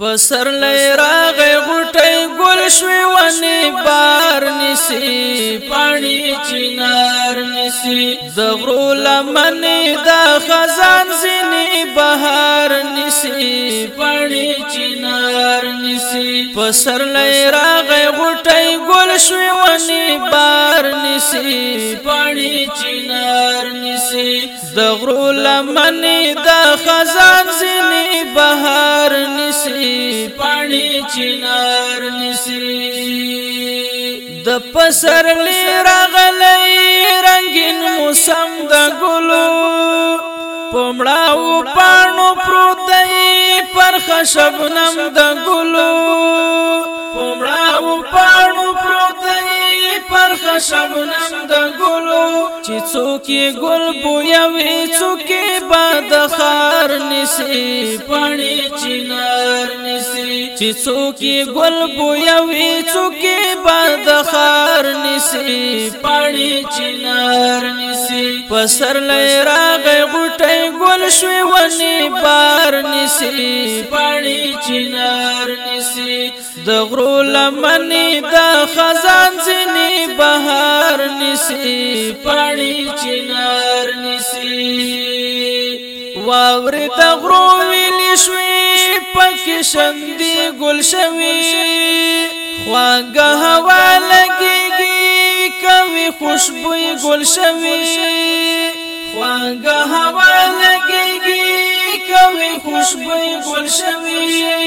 پسر لای راغ غټي ګل شوي ونی بار نسی پانی چنار نسی زغرو لمن دا خزان زنی بهار نسی پانی چنار نسی پسر لای راغ غټي ګل شوي ونی بار نسی پانی چنار نسی زغرو لمن دا خزان زنی بهار پانی چنار نسی د پسرلی راغلی رنگین موسم د ګلو پمړاو پانو پروتای پرخ شبنم د ګلو پمړاو پانو پروتای پرخ شبنم د ګلو چې څوک ګل بو یا وې څوک باد خار نسی پانی چنار نسی چی چوکی گل بویوی چوکی بدخار نسی پانی چنار نسی پسر لئی راغی غوٹی گل شوی ونی بار نسی پانی چنار نسی د غرو لمنی د خزان زنی بهار نسی پانی چنار نسی واورې د غرو ویلې شوې پکې شندې ګل شوي خواږه هوا لګيږي کوي خوشبوې ګل شوي خواږه هوا لګيږي کوي خوشبوې ګل شوي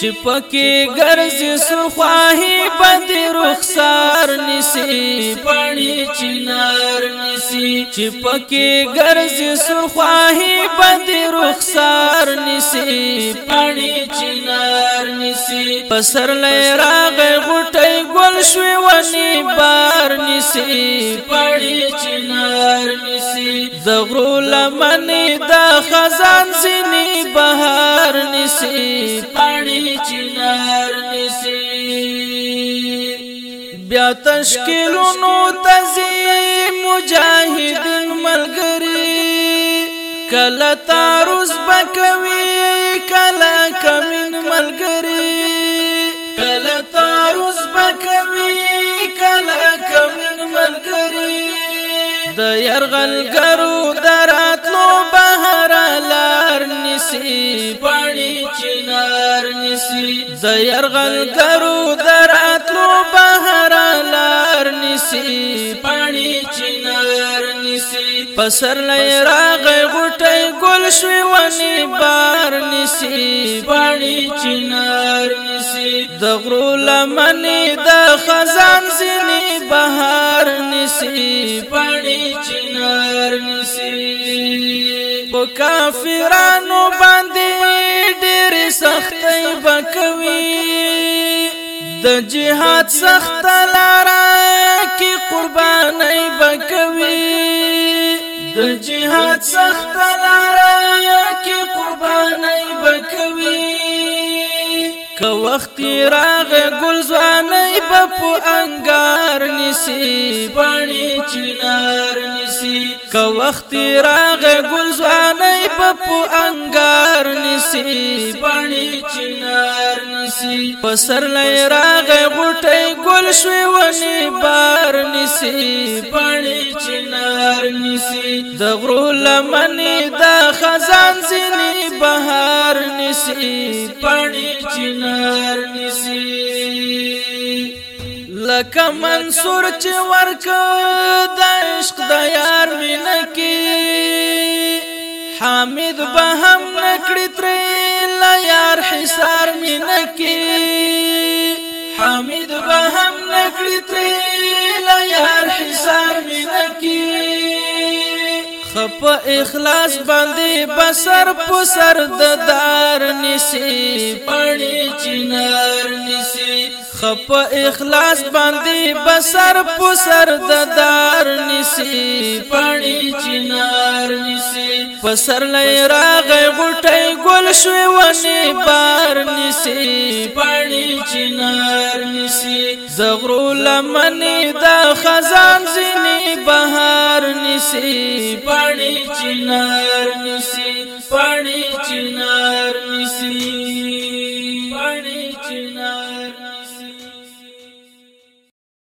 چې پکې ګرځي سرخواهي باندې رخسار نسی پانی چنار نسی چې پکې ګرځي سرخواهي باندې رخسار نسی پانی چنار نسی پسر لراغ غټي ګل شوي ونی بار نسی پانی چنار نسی زغرو لمنې د خزان سینې بهار نسی پانی چنار نسی بیا تشکیلونو تزی مجاہدین ملگری کلا تاروز بکوی کلا کمین ملگری کلا تاروز بکوی کلا کمین ملگری د يرغل ګرو دراتلو بهر ل نیسی زیرغل کرو دراتلو بهر لار نیسی پانی چنار نیسی پسر لای راغی غټی ګل شوی ونی بار نیسی پانی چنار نیسی د غرو لمنی د خزان سینی بهار نیسی پانی چنار نیسی په کافرانو باندې سختي بکوي د جهاد سخت لاره کې قرباني بکوي د جهاد سخت لاره که وخت راغ گل زوانای په پو انګار نسی پانی چنار نسی که وخت راغ گل زوانای په پو انګار نسی پانی چنار نسی پسر لای راغ غټي گل شوی ونی بار نسی پانی چنار نسی د غرو لمنی د خزان سینې بهار نسی پړی چنار نسی لکه منصور چې ورک د عشق د یار مینکی حامد به هم نکړی تر لا یار حصار مینکی په اخلاص باندې بسر په سر د دار نسی پړې چنار نسی خپ اخلاص باندې بسر پسر د دار نسی پانی چنار نسی پسر لای راغه غټي ګل شوی ونی بار نسی پانی چنار نسی زغرو لمنی د خزان زینی بهار نسی پانی چنار نسی پانی چنار نسی